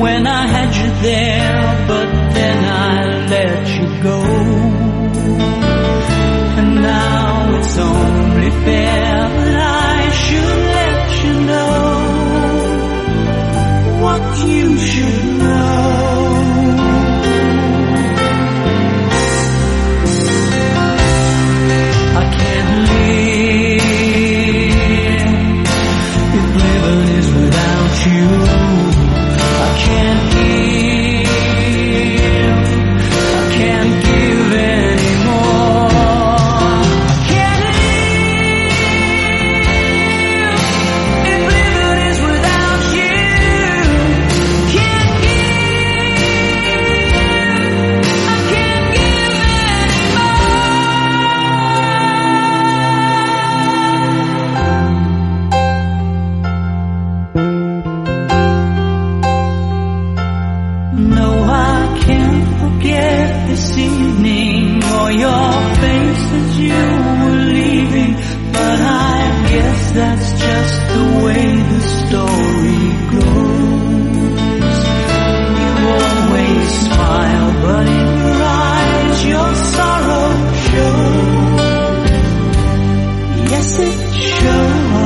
When I had you there, but message. Show